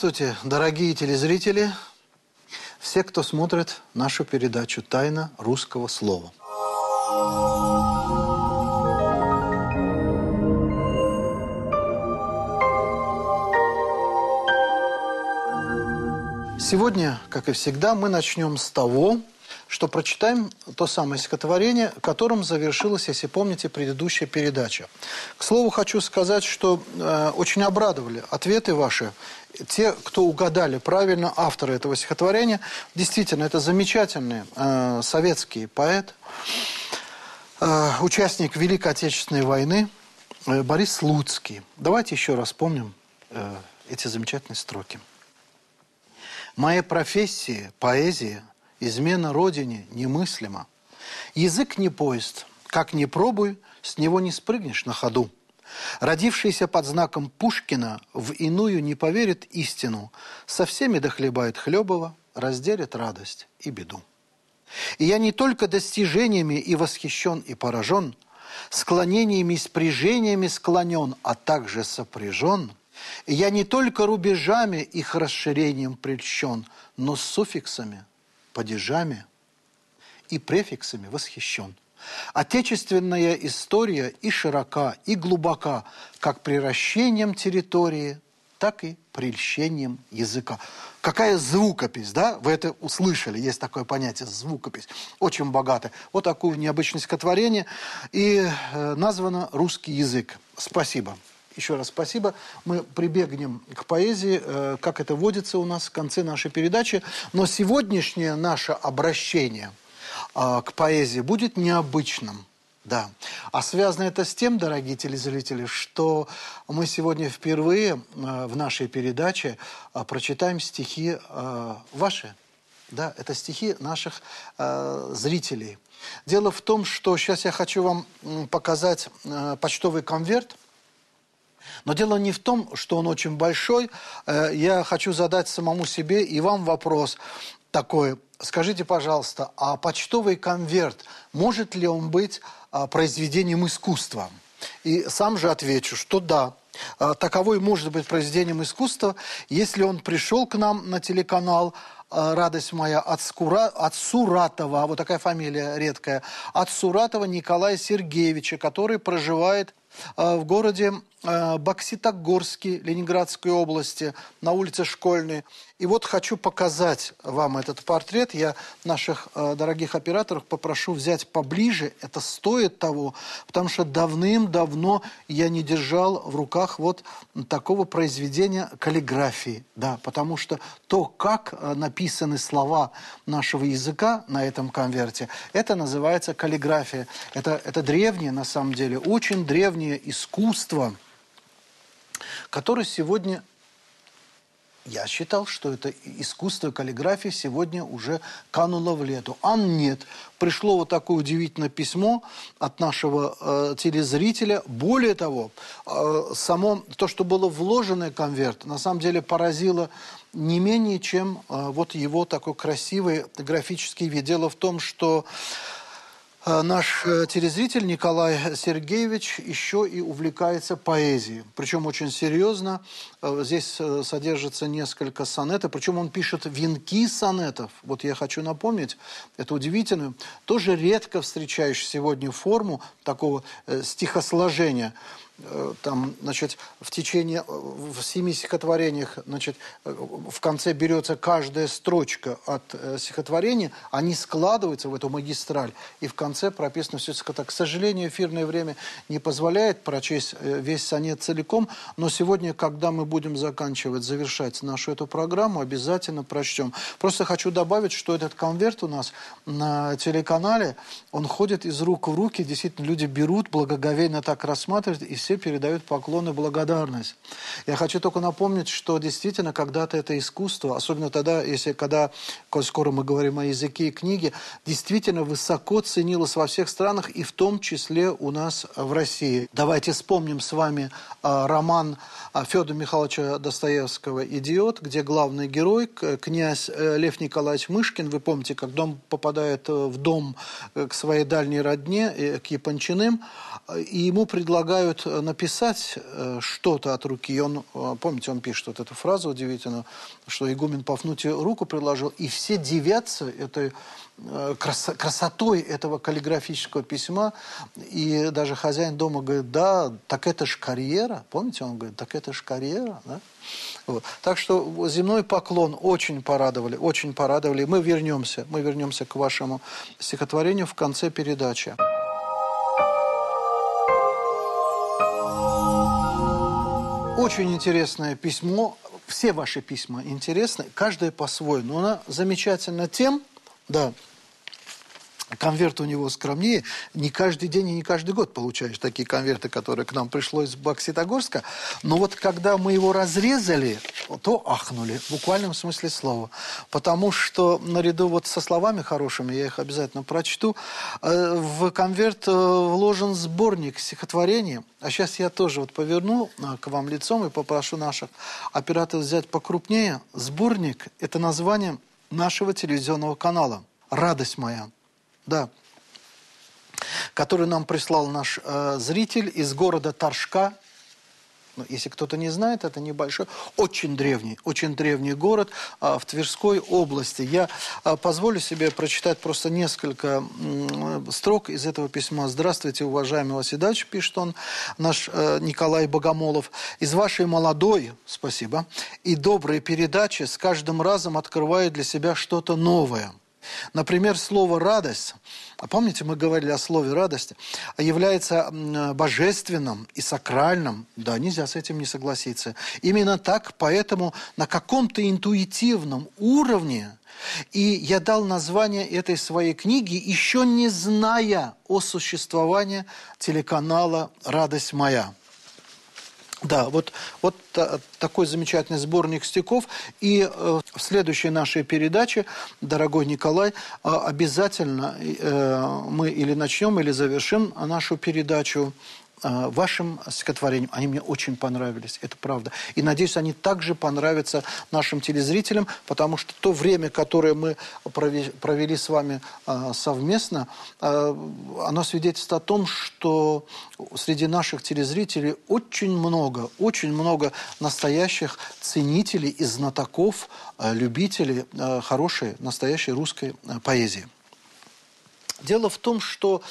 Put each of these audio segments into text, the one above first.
Здравствуйте, дорогие телезрители, все, кто смотрит нашу передачу «Тайна русского слова». Сегодня, как и всегда, мы начнем с того, что прочитаем то самое стихотворение, которым завершилась, если помните, предыдущая передача. К слову, хочу сказать, что э, очень обрадовали ответы ваши. Те, кто угадали правильно, авторы этого стихотворения, действительно, это замечательный э, советский поэт, э, участник Великой Отечественной войны э, Борис Слуцкий. Давайте еще раз вспомним э, эти замечательные строки. «Моя профессия, поэзия – Измена родине немыслима. Язык не поезд, как ни пробуй, с него не спрыгнешь на ходу. Родившийся под знаком Пушкина в иную не поверит истину, со всеми дохлебает Хлебова, разделит радость и беду. И я не только достижениями и восхищен, и поражен, склонениями и спряжениями склонен, а также сопряжен. Я не только рубежами их расширением прельщен, но с суффиксами – падежами и префиксами восхищен. Отечественная история и широка, и глубока, как приращением территории, так и прельщением языка. Какая звукопись, да? Вы это услышали, есть такое понятие звукопись. Очень богатое. Вот такое необычное стихотворение. И э, названо «Русский язык». Спасибо. Еще раз спасибо. Мы прибегнем к поэзии, э, как это водится у нас в конце нашей передачи. Но сегодняшнее наше обращение э, к поэзии будет необычным. Да. А связано это с тем, дорогие телезрители, что мы сегодня впервые э, в нашей передаче прочитаем стихи ваши. Да, это стихи наших зрителей. Дело в том, что сейчас я хочу вам показать почтовый конверт – но дело не в том, что он очень большой. Э, я хочу задать самому себе и вам вопрос такой. Скажите, пожалуйста, а почтовый конверт, может ли он быть а, произведением искусства? И сам же отвечу, что да, а, таковой может быть произведением искусства, если он пришел к нам на телеканал, а, радость моя, от, Скура, от Суратова, вот такая фамилия редкая, от Суратова Николая Сергеевича, который проживает в городе Э, Бокситогорске Ленинградской области, на улице Школьной. И вот хочу показать вам этот портрет. Я наших э, дорогих операторов попрошу взять поближе. Это стоит того, потому что давным-давно я не держал в руках вот такого произведения каллиграфии. Да, потому что то, как э, написаны слова нашего языка на этом конверте, это называется каллиграфия. Это, это древнее, на самом деле, очень древнее искусство – который сегодня я считал, что это искусство каллиграфии сегодня уже кануло в лету. А нет. Пришло вот такое удивительное письмо от нашего э, телезрителя. Более того, э, само то, что было вложено в конверт, на самом деле поразило не менее, чем э, вот его такой красивый графический вид. Дело в том, что наш э, телезритель Николай Сергеевич еще и увлекается поэзией. Причем очень серьезно. Э, здесь э, содержится несколько сонетов. Причем он пишет венки сонетов. Вот я хочу напомнить, это удивительно. Тоже редко встречаешь сегодня форму такого стихосложения. Э, там, значит, в течение, э, в семи стихотворениях, значит, э, в конце берется каждая строчка от стихотворения, они складываются в эту магистраль, и в конце прописано все это. К сожалению, эфирное время не позволяет прочесть весь сонет целиком, но сегодня, когда мы будем заканчивать, завершать нашу эту программу, обязательно прочтем. Просто хочу добавить, что этот конверт у нас на телеканале, он ходит из рук в руки, действительно, люди берут, благоговейно так рассматривают, и передают поклон и благодарность. Я хочу только напомнить, что действительно когда-то это искусство, особенно тогда, если когда, скоро мы говорим о языке и книге, действительно высоко ценилось во всех странах и в том числе у нас в России. Давайте вспомним с вами а, роман а, Федора Михайловича Достоевского «Идиот», где главный герой, князь э, Лев Николаевич Мышкин, вы помните, как дом попадает э, в дом э, к своей дальней родне, к Япончиным, и ему предлагают написать э, что-то от руки. Он, э, помните, он пишет вот эту фразу удивительную, что игумен Пафнутий руку приложил, и все девятся этой э, красотой этого каллиграфического письма. И даже хозяин дома говорит, да, так это ж карьера. Помните, он говорит, так это ж карьера. Да? Вот. Так что земной поклон очень порадовали, очень порадовали. Мы вернемся, мы вернемся к вашему стихотворению в конце передачи. Очень интересное письмо. Все ваши письма интересны, каждое по-своему. Но она замечательна тем, да, конверт у него скромнее. Не каждый день и не каждый год получаешь такие конверты, которые к нам пришло из Бокситогорска. Но вот когда мы его разрезали, то ахнули, в буквальном смысле слова. Потому что наряду вот со словами хорошими, я их обязательно прочту, э, в конверт э, вложен сборник стихотворений. А сейчас я тоже вот поверну э, к вам лицом и попрошу наших операторов взять покрупнее. Сборник – это название нашего телевизионного канала «Радость моя» да, который нам прислал наш э, зритель из города Торжка. Ну, если кто-то не знает, это небольшой, очень древний, очень древний город э, в Тверской области. Я э, позволю себе прочитать просто несколько э, строк из этого письма. «Здравствуйте, уважаемый Васидович», пишет он, наш э, Николай Богомолов. «Из вашей молодой, спасибо, и доброй передачи с каждым разом открываю для себя что-то новое». Например, слово «радость», а помните, мы говорили о слове «радость», является божественным и сакральным. Да, нельзя с этим не согласиться. Именно так, поэтому на каком-то интуитивном уровне и я дал название этой своей книги, еще не зная о существовании телеканала «Радость моя». Да, вот, вот такой замечательный сборник стихов. И э, в следующей нашей передаче, дорогой Николай, э, обязательно э, мы или начнем, или завершим нашу передачу вашим стихотворениям. Они мне очень понравились, это правда. И надеюсь, они также понравятся нашим телезрителям, потому что то время, которое мы провели с вами э, совместно, э, оно свидетельствует о том, что среди наших телезрителей очень много, очень много настоящих ценителей и знатоков, любителей хорошей, настоящей русской поэзии. Дело в том, что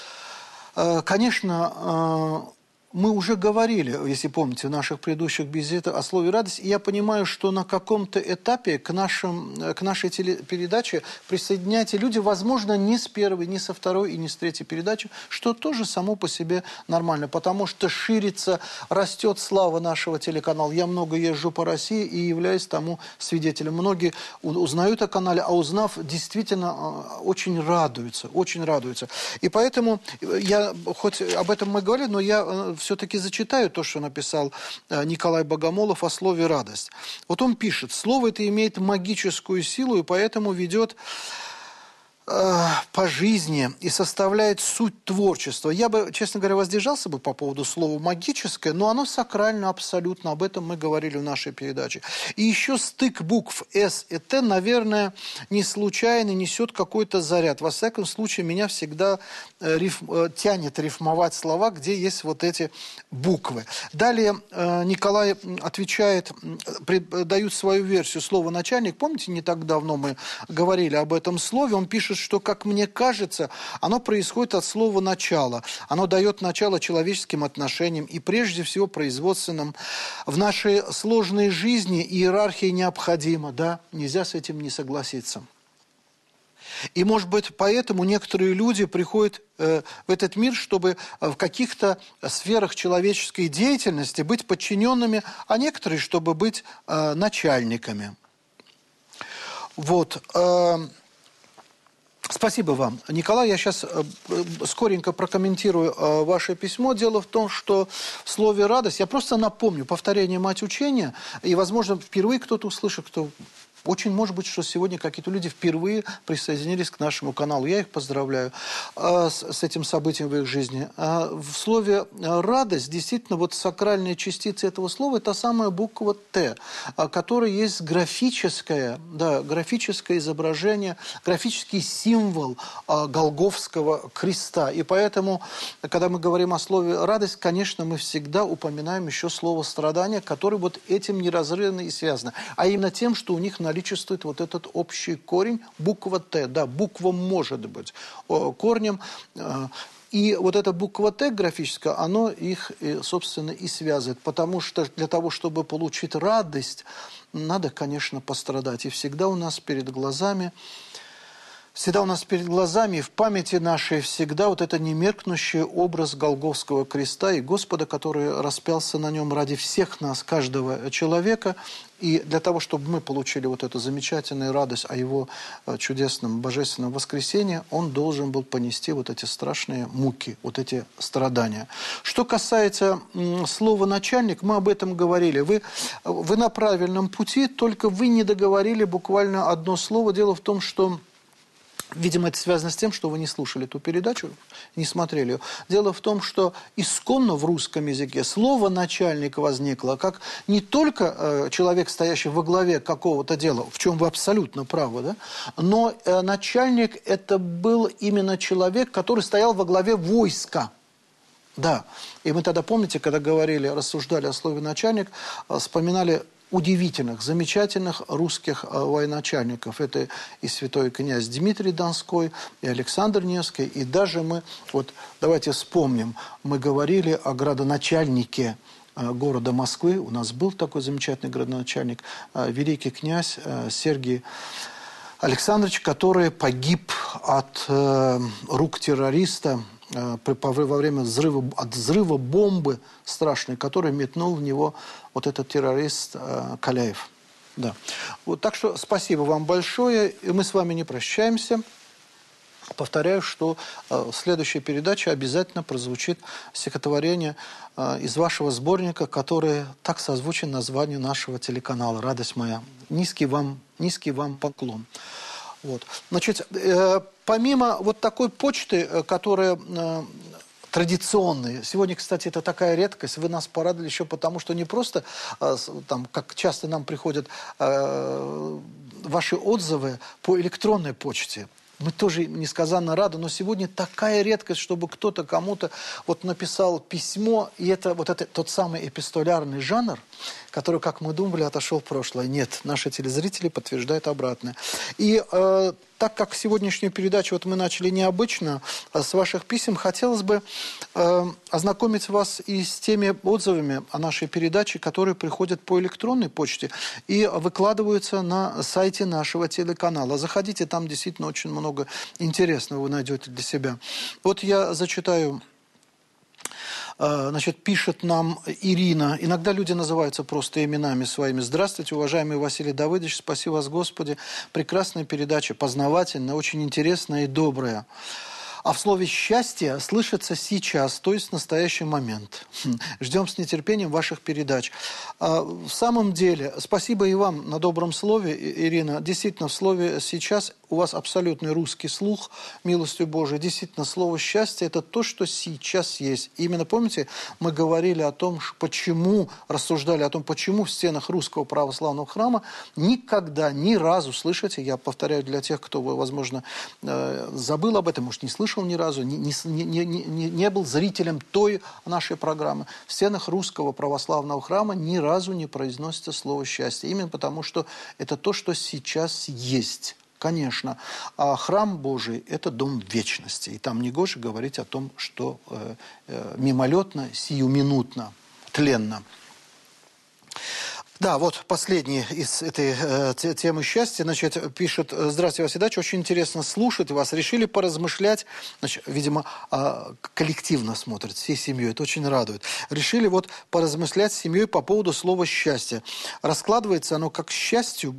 Конечно, мы уже говорили, если помните, в наших предыдущих визитах о слове «радость», и я понимаю, что на каком-то этапе к, нашим, к нашей телепередаче присоединяются люди, возможно, не с первой, не со второй и не с третьей передачи, что тоже само по себе нормально, потому что ширится, растет слава нашего телеканала. Я много езжу по России и являюсь тому свидетелем. Многие узнают о канале, а узнав, действительно а, очень радуются, очень радуются. И поэтому я, хоть об этом мы говорили, но я э, все-таки зачитаю то, что написал э, Николай Богомолов о слове «радость». Вот он пишет, слово это имеет магическую силу и поэтому ведет Э, по жизни и составляет суть творчества. Я бы, честно говоря, воздержался бы по поводу слова «магическое», но оно сакрально абсолютно, об этом мы говорили в нашей передаче. И еще стык букв «С» и «Т», наверное, не случайно несет какой-то заряд. Во всяком случае, меня всегда э, риф, э, тянет рифмовать слова, где есть вот эти буквы. Далее Николай отвечает, дают свою версию слова «начальник». Помните, не так давно мы говорили об этом слове. Он пишет, что, как мне кажется, оно происходит от слова «начало». Оно дает начало человеческим отношениям и прежде всего производственным. В нашей сложной жизни иерархия необходима, да, нельзя с этим не согласиться. И, может быть, поэтому некоторые люди приходят э, в этот мир, чтобы в каких-то сферах человеческой деятельности быть подчиненными, а некоторые, чтобы быть э, начальниками. Вот. Э, Спасибо вам. Николай, я сейчас э, скоренько прокомментирую э, ваше письмо. Дело в том, что в слове «радость» я просто напомню повторение «мать учения», и, возможно, впервые кто-то услышит, кто Очень может быть, что сегодня какие-то люди впервые присоединились к нашему каналу. Я их поздравляю э, с, с этим событием в их жизни. А в слове «радость» действительно вот сакральная частица этого слова – это самая буква «Т», которая есть графическое, да, графическое изображение, графический символ Голговского креста. И поэтому, когда мы говорим о слове «радость», конечно, мы всегда упоминаем еще слово «страдание», которое вот этим неразрывно и связано. А именно тем, что у них наличествует вот этот общий корень, буква «Т». Да, буква может быть корнем. Э, и вот эта буква «Т» графическая, оно их, собственно, и связывает. Потому что для того, чтобы получить радость, надо, конечно, пострадать. И всегда у нас перед глазами всегда у нас перед глазами в памяти нашей всегда вот это немеркнущий образ Голговского креста и Господа, который распялся на нем ради всех нас, каждого человека. И для того, чтобы мы получили вот эту замечательную радость о Его э, чудесном божественном воскресении, Он должен был понести вот эти страшные муки, вот эти страдания. Что касается слова «начальник», мы об этом говорили. Вы, вы на правильном пути, только вы не договорили буквально одно слово. Дело в том, что Видимо, это связано с тем, что вы не слушали ту передачу, не смотрели ее. Дело в том, что исконно в русском языке слово «начальник» возникло как не только э, человек, стоящий во главе какого-то дела, в чем вы абсолютно правы, да? но э, начальник – это был именно человек, который стоял во главе войска. Да, и мы тогда, помните, когда говорили, рассуждали о слове «начальник», э, вспоминали удивительных, замечательных русских э, военачальников. Это и святой князь Дмитрий Донской, и Александр Невский, и даже мы, вот давайте вспомним, мы говорили о градоначальнике э, города Москвы, у нас был такой замечательный градоначальник, э, великий князь Сергий Александрович, который погиб от рук террориста во время взрыва, от взрыва бомбы страшной, который метнул в него вот этот террорист э, Каляев. Да. Вот, так что спасибо вам большое. И мы с вами не прощаемся. Повторяю, что э, в следующей передаче обязательно прозвучит стихотворение э, из вашего сборника, которое так созвучен названию нашего телеканала «Радость моя». Низкий вам, низкий вам поклон. Вот. Значит, э, помимо вот такой почты, которая традиционные. Сегодня, кстати, это такая редкость. Вы нас порадовали еще потому, что не просто, э, там, как часто нам приходят э, ваши отзывы по электронной почте мы тоже несказанно рады, но сегодня такая редкость, чтобы кто-то кому-то вот написал письмо, и это вот это тот самый эпистолярный жанр, который, как мы думали, отошел в прошлое. Нет, наши телезрители подтверждают обратное. И э, так как сегодняшнюю передачу вот мы начали необычно, а с ваших писем, хотелось бы э, ознакомить вас и с теми отзывами о нашей передаче, которые приходят по электронной почте и выкладываются на сайте нашего телеканала. Заходите, там действительно очень много интересного вы найдете для себя. Вот я зачитаю значит, пишет нам Ирина. Иногда люди называются просто именами своими. Здравствуйте, уважаемый Василий Давыдович. Спасибо вас, Господи. Прекрасная передача, познавательная, очень интересная и добрая. А в слове «счастье» слышится сейчас, то есть настоящий момент. Хм. Ждем с нетерпением ваших передач. А, в самом деле, спасибо и вам на добром слове, Ирина. Действительно, в слове «сейчас» у вас абсолютный русский слух, милостью Божией. Действительно, слово «счастье» – это то, что сейчас есть. И именно, помните, мы говорили о том, почему, рассуждали о том, почему в стенах русского православного храма никогда, ни разу, слышите, я повторяю для тех, кто, возможно, э, забыл об этом, может, не слышал ни разу, не, не, не, не, не был зрителем той нашей программы, в стенах русского православного храма ни разу не произносится слово «счастье». Именно потому, что это то, что сейчас есть. Конечно. А храм Божий – это дом вечности. И там не гоже говорить о том, что э, э, мимолетно, сиюминутно, тленно. Да, вот последний из этой э, темы счастья. Значит, пишет, здравствуйте, Василий Дач, очень интересно слушать вас. Решили поразмышлять, значит, видимо, э, коллективно смотрят, всей семьей, это очень радует. Решили вот поразмышлять с семьей по поводу слова «счастье». Раскладывается оно как счастью,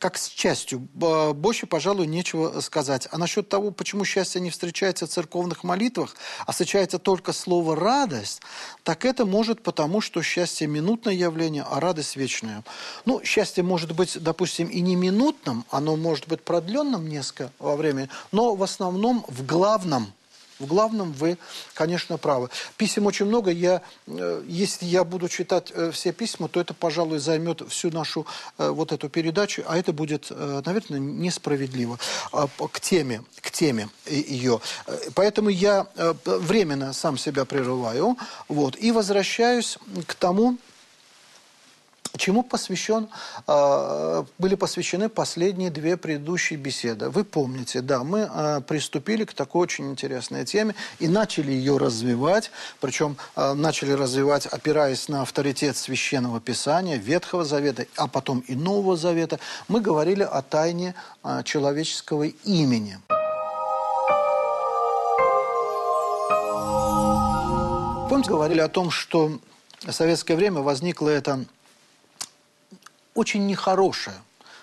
как с частью. Больше, пожалуй, нечего сказать. А насчет того, почему счастье не встречается в церковных молитвах, а встречается только слово «радость», так это может потому, что счастье – минутное явление, а радость – вечное вечное. Ну, счастье может быть, допустим, и не минутным, оно может быть продленным несколько во времени, но в основном в главном – в главном вы, конечно, правы. Писем очень много. Я, э, если я буду читать э, все письма, то это, пожалуй, займет всю нашу э, вот эту передачу, а это будет, наверное, несправедливо а, к теме, к теме ее. Поэтому я временно сам себя прерываю вот, и возвращаюсь к тому, чему посвящен, а, были посвящены последние две предыдущие беседы. Вы помните, да, мы а, приступили к такой очень интересной теме и начали ее развивать, причем а, начали развивать, опираясь на авторитет Священного Писания, Ветхого Завета, а потом и Нового Завета. Мы говорили о тайне человеческого имени. Помните, говорили о том, что в советское время возникло это очень нехорошее.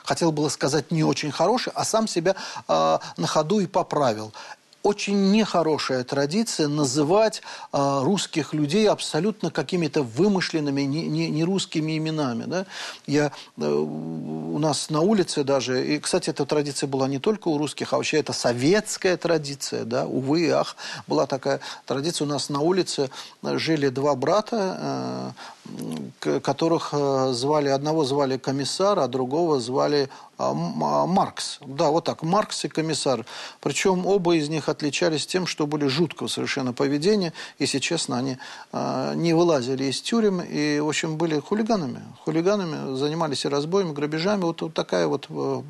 Хотел было сказать не очень хорошее, а сам себя э, на ходу и поправил очень нехорошая традиция называть э, русских людей абсолютно какими-то вымышленными, не, не, не русскими именами. Да? Я, э, у нас на улице даже, и, кстати, эта традиция была не только у русских, а вообще это советская традиция, да, увы и ах, была такая традиция. У нас на улице жили два брата, э, которых э, звали, одного звали комиссар, а другого звали Маркс. Да, вот так, Маркс и комиссар. Причем оба из них отличались тем, что были жуткого совершенно поведения. Если честно, они э, не вылазили из тюрем и, в общем, были хулиганами. Хулиганами, занимались и разбоями, грабежами. Вот, вот такая вот... Э,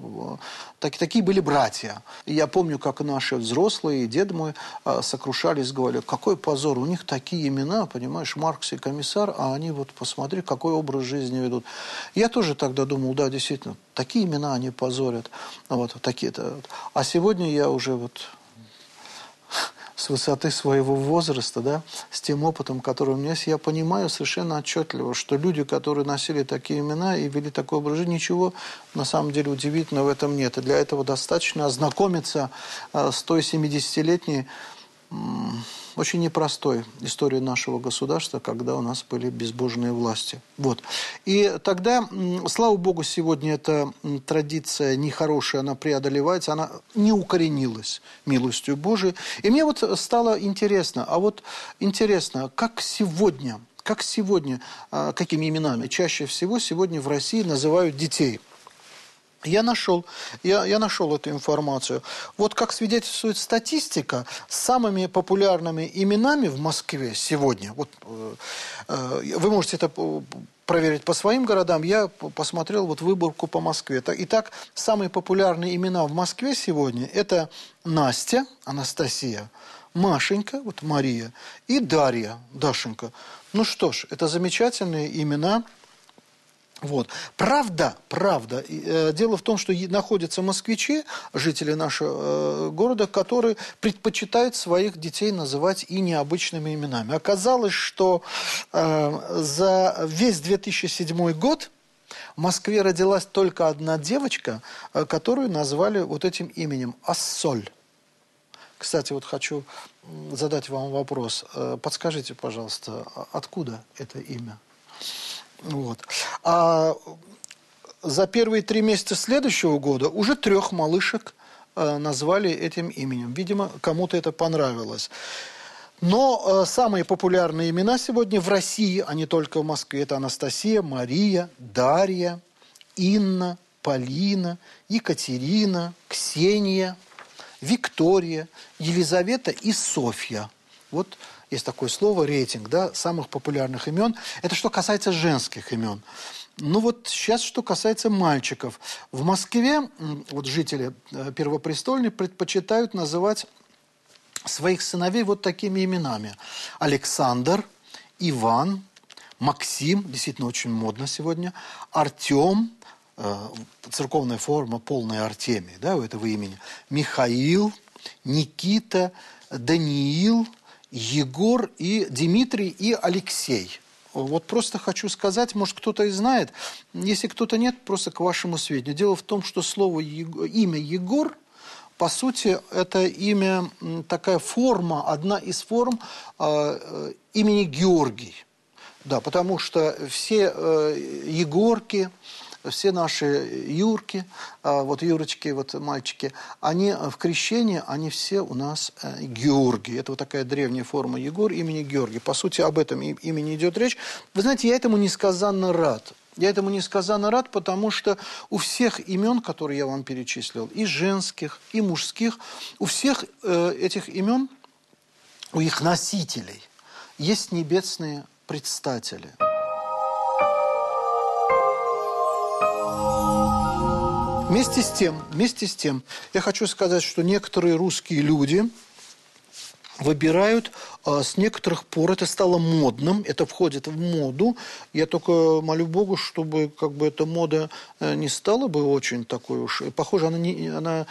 так, такие были братья. Я помню, как наши взрослые, и дед мой э, сокрушались, говорили, какой позор, у них такие имена, понимаешь, Маркс и комиссар, а они вот, посмотри, какой образ жизни ведут. Я тоже тогда думал, да, действительно, такие имена они позорят. Вот, такие-то. А сегодня я уже вот с высоты своего возраста, да, с тем опытом, который у меня есть, я понимаю совершенно отчетливо, что люди, которые носили такие имена и вели такой образ жизни, ничего на самом деле удивительного в этом нет. И для этого достаточно ознакомиться э, с той 70-летней очень непростой истории нашего государства, когда у нас были безбожные власти. Вот. И тогда, слава богу, сегодня эта традиция нехорошая, она преодолевается, она не укоренилась милостью Божией. И мне вот стало интересно, а вот интересно, как сегодня, как сегодня, а, какими именами чаще всего сегодня в России называют детей – я нашел, я, я нашел эту информацию. Вот как свидетельствует статистика, самыми популярными именами в Москве сегодня, вот, э, э, вы можете это проверить по своим городам, я посмотрел вот выборку по Москве. Итак, самые популярные имена в Москве сегодня – это Настя, Анастасия, Машенька, вот Мария, и Дарья, Дашенька. Ну что ж, это замечательные имена – вот. Правда, правда. Э, дело в том, что находятся москвичи, жители нашего э, города, которые предпочитают своих детей называть и необычными именами. Оказалось, что э, за весь 2007 год в Москве родилась только одна девочка, которую назвали вот этим именем – Ассоль. Кстати, вот хочу задать вам вопрос. Подскажите, пожалуйста, а откуда это имя? Вот. А за первые три месяца следующего года уже трех малышек э, назвали этим именем. Видимо, кому-то это понравилось. Но э, самые популярные имена сегодня в России, а не только в Москве, это Анастасия, Мария, Дарья, Инна, Полина, Екатерина, Ксения, Виктория, Елизавета и Софья. Вот есть такое слово, рейтинг, да, самых популярных имен. Это что касается женских имен. Ну вот сейчас, что касается мальчиков. В Москве вот жители э, Первопрестольной предпочитают называть своих сыновей вот такими именами. Александр, Иван, Максим, действительно очень модно сегодня, Артем, э, церковная форма полная Артемия, да, у этого имени, Михаил, Никита, Даниил, Егор и Дмитрий и Алексей. Вот просто хочу сказать, может, кто-то и знает. Если кто-то нет, просто к вашему сведению. Дело в том, что слово имя Егор, по сути, это имя, такая форма, одна из форм э, имени Георгий. Да, потому что все э, Егорки, все наши Юрки, э, вот Юрочки, вот мальчики, они в крещении, они все у нас э, Георгий. Это вот такая древняя форма Егор имени Георгий. По сути, об этом имени идет речь. Вы знаете, я этому несказанно рад. Я этому несказанно рад, потому что у всех имен, которые я вам перечислил, и женских, и мужских, у всех э, этих имен, у их носителей, есть небесные предстатели. Вместе с тем, вместе с тем, я хочу сказать, что некоторые русские люди выбирают а, с некоторых пор, это стало модным, это входит в моду. Я только молю Богу, чтобы как бы эта мода э, не стала бы очень такой уж... Похоже, она, не, она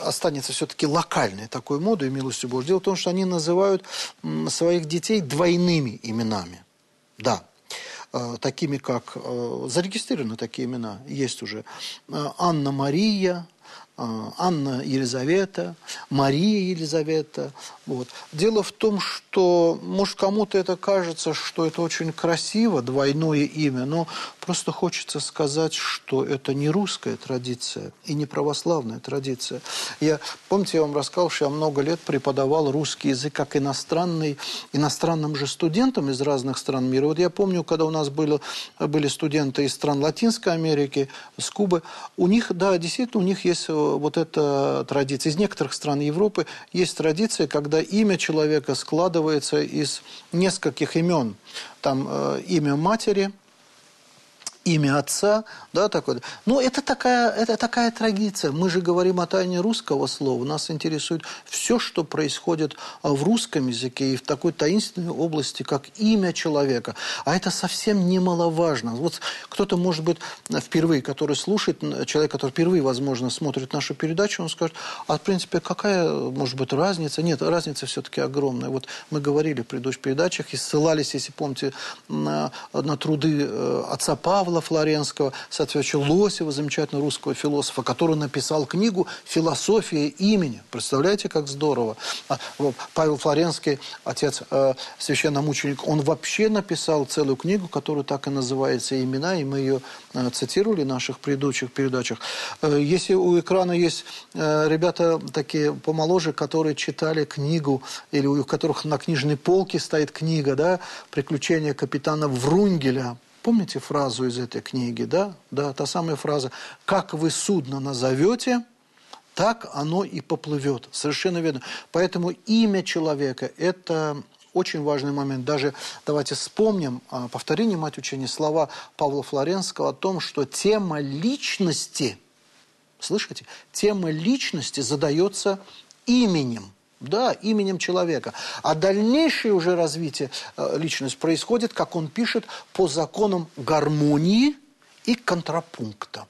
останется все-таки локальной такой модой, милостью Божьей. Дело в том, что они называют своих детей двойными именами. Да, э, такими как, э, зарегистрированы такие имена, есть уже, Анна Мария, Анна Елизавета, Мария Елизавета. Вот. Дело в том, что, может, кому-то это кажется, что это очень красиво, двойное имя, но просто хочется сказать, что это не русская традиция и не православная традиция. Я, помните, я вам рассказал, что я много лет преподавал русский язык как иностранный, иностранным же студентам из разных стран мира. Вот я помню, когда у нас были, были студенты из стран Латинской Америки, с Кубы, у них, да, действительно, у них есть вот эта традиция. Из некоторых стран Европы есть традиция, когда имя человека складывается из нескольких имен. Там э, имя матери – имя отца, да, такое. Ну, это такая, это такая традиция. Мы же говорим о тайне русского слова. Нас интересует все, что происходит а, в русском языке и в такой таинственной области, как имя человека. А это совсем немаловажно. Вот кто-то, может быть, впервые, который слушает, человек, который впервые, возможно, смотрит нашу передачу, он скажет, а, в принципе, какая, может быть, разница? Нет, разница все-таки огромная. Вот мы говорили в предыдущих передачах и ссылались, если помните, на, на труды э, отца Павла, Павла Флоренского, соответственно, Лосева, замечательного русского философа, который написал книгу «Философия имени». Представляете, как здорово. А, Павел Флоренский, отец э, священномученик, он вообще написал целую книгу, которая так и называется «Имена», и мы ее э, цитировали в наших предыдущих передачах. Э, если у экрана есть ребята такие помоложе, которые читали книгу, или у которых на книжной полке стоит книга, да, «Приключения капитана Врунгеля», Помните фразу из этой книги, да? Да, та самая фраза «Как вы судно назовете, так оно и поплывет». Совершенно верно. Поэтому имя человека – это очень важный момент. Даже давайте вспомним, а, повторение мать учения, слова Павла Флоренского о том, что тема личности, слышите, тема личности задается именем. Да, именем человека. А дальнейшее уже развитие э, личности происходит, как он пишет, по законам гармонии и контрапункта.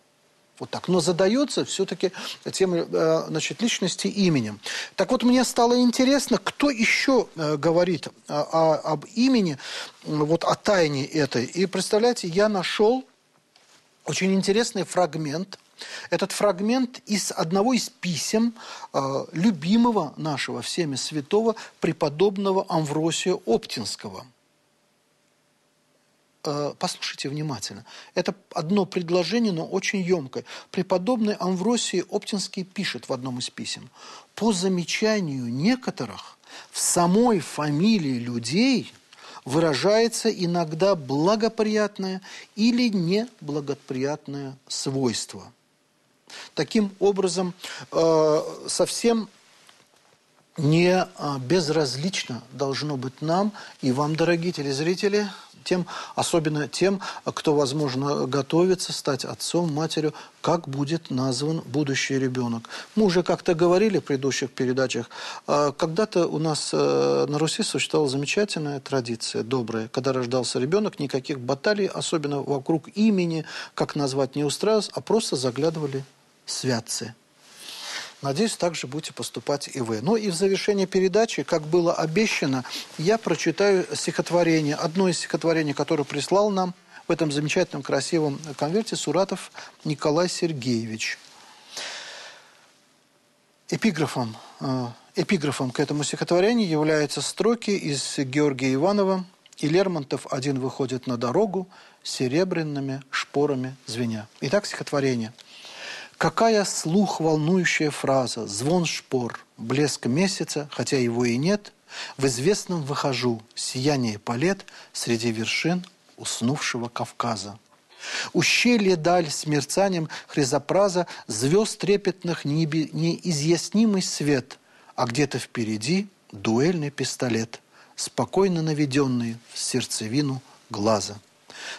Вот так. Но задается все-таки тема э, значит, личности именем. Так вот, мне стало интересно, кто еще э, говорит о, об имени, вот о тайне этой. И представляете, я нашел очень интересный фрагмент этот фрагмент из одного из писем э, любимого нашего всеми святого преподобного Амвросия Оптинского. Э, послушайте внимательно. Это одно предложение, но очень емкое. Преподобный Амвросий Оптинский пишет в одном из писем. «По замечанию некоторых в самой фамилии людей – выражается иногда благоприятное или неблагоприятное свойство. Таким образом, э, совсем не э, безразлично должно быть нам и вам, дорогие телезрители, тем, особенно тем, кто, возможно, готовится стать отцом, матерью, как будет назван будущий ребенок. Мы уже как-то говорили в предыдущих передачах, э, когда-то у нас на Руси существовала замечательная традиция, добрая. Когда рождался ребенок, никаких баталий, особенно вокруг имени, как назвать, не устраивалось, а просто заглядывали святцы. Надеюсь, так же будете поступать и вы. Ну и в завершение передачи, как было обещано, я прочитаю стихотворение, одно из стихотворений, которое прислал нам в этом замечательном красивом конверте Суратов Николай Сергеевич. Эпиграфом, э, эпиграфом к этому стихотворению являются строки из Георгия Иванова и Лермонтов один выходит на дорогу серебряными шпорами звеня. Итак, стихотворение. Какая слух волнующая фраза, звон шпор, блеск месяца, хотя его и нет, в известном выхожу, сияние полет среди вершин уснувшего Кавказа. Ущелье даль с мерцанием хризопраза звезд трепетных неизъяснимый свет, а где-то впереди дуэльный пистолет, спокойно наведенный в сердцевину глаза.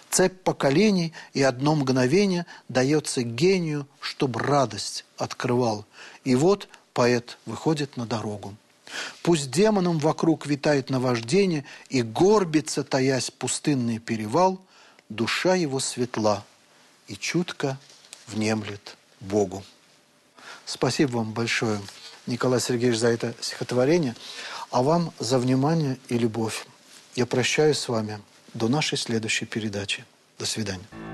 Цепь поколений и одно мгновение дается гению, чтоб радость открывал. И вот поэт выходит на дорогу. Пусть демонам вокруг витает наваждение и горбится, таясь пустынный перевал, душа его светла и чутко внемлет Богу. Спасибо вам большое, Николай Сергеевич, за это стихотворение, а вам за внимание и любовь. Я прощаюсь с вами до нашей следующей передачи. До свидания.